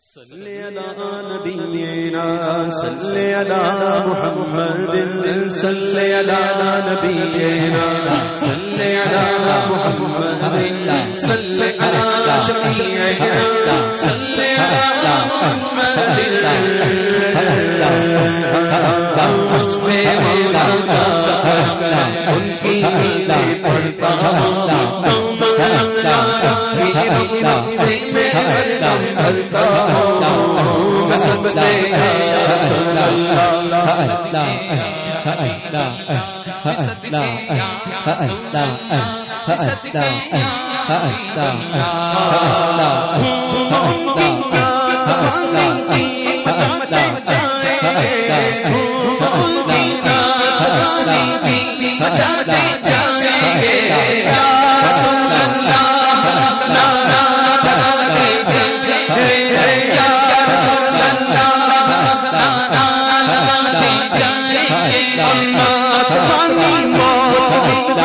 صل على نبينا صل على محمد صل على نبينا صل على محمد صل على شفيعنا صل على محمد جانا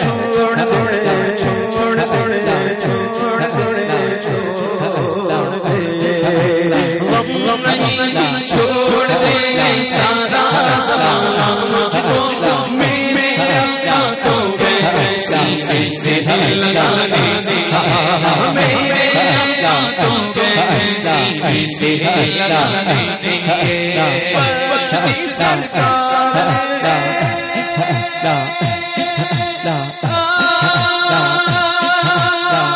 چھوڑ سے لگا میرے سے لگا ہاں۔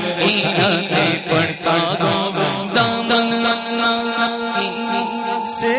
پڑتا سے